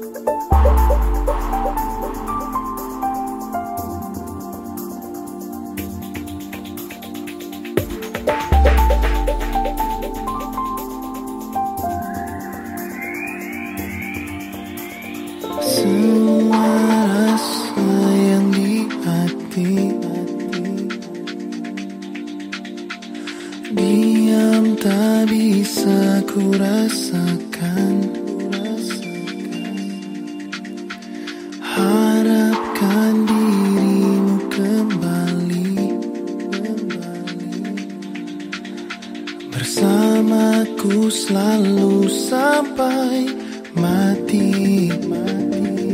Semua rasa yang di hati Diam tak bisa ku rasa Bersamaku selalu sampai mati, mati.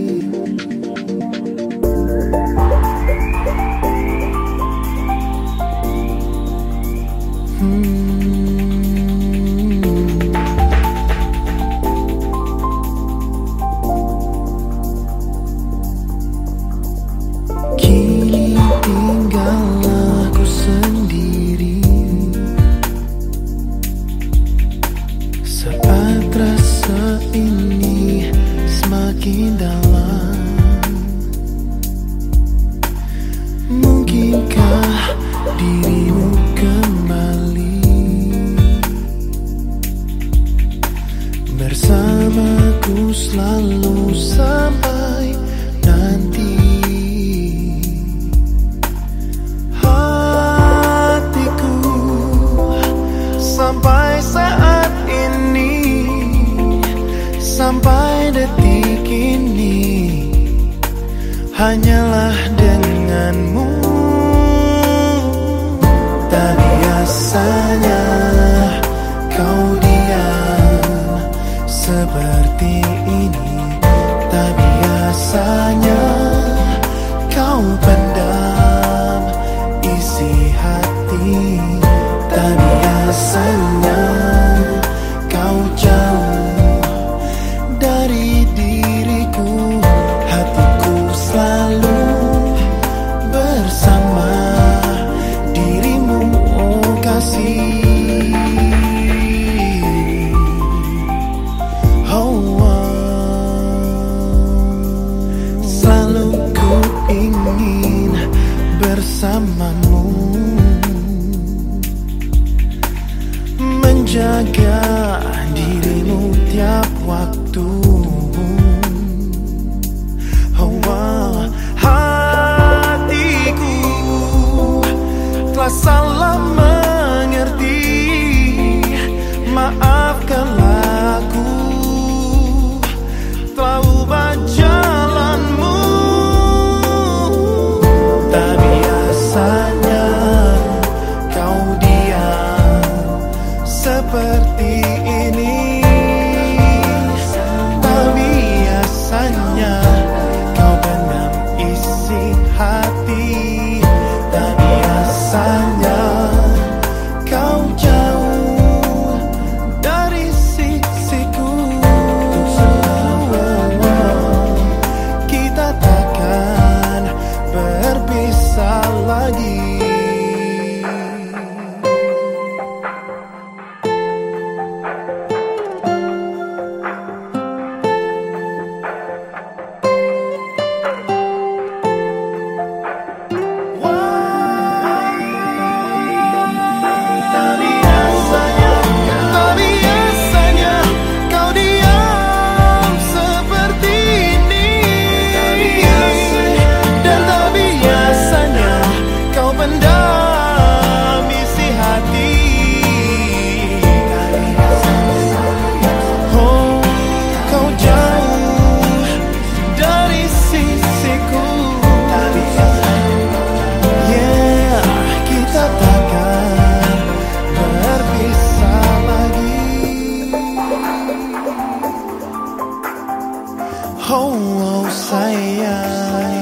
hanyalah denganmu. Tak biasanya kau diam seperti ini. Tak biasanya kau pendam isi hati. bersamamu. Menjaga dirimu tiap waktu. lagi. oh, oh say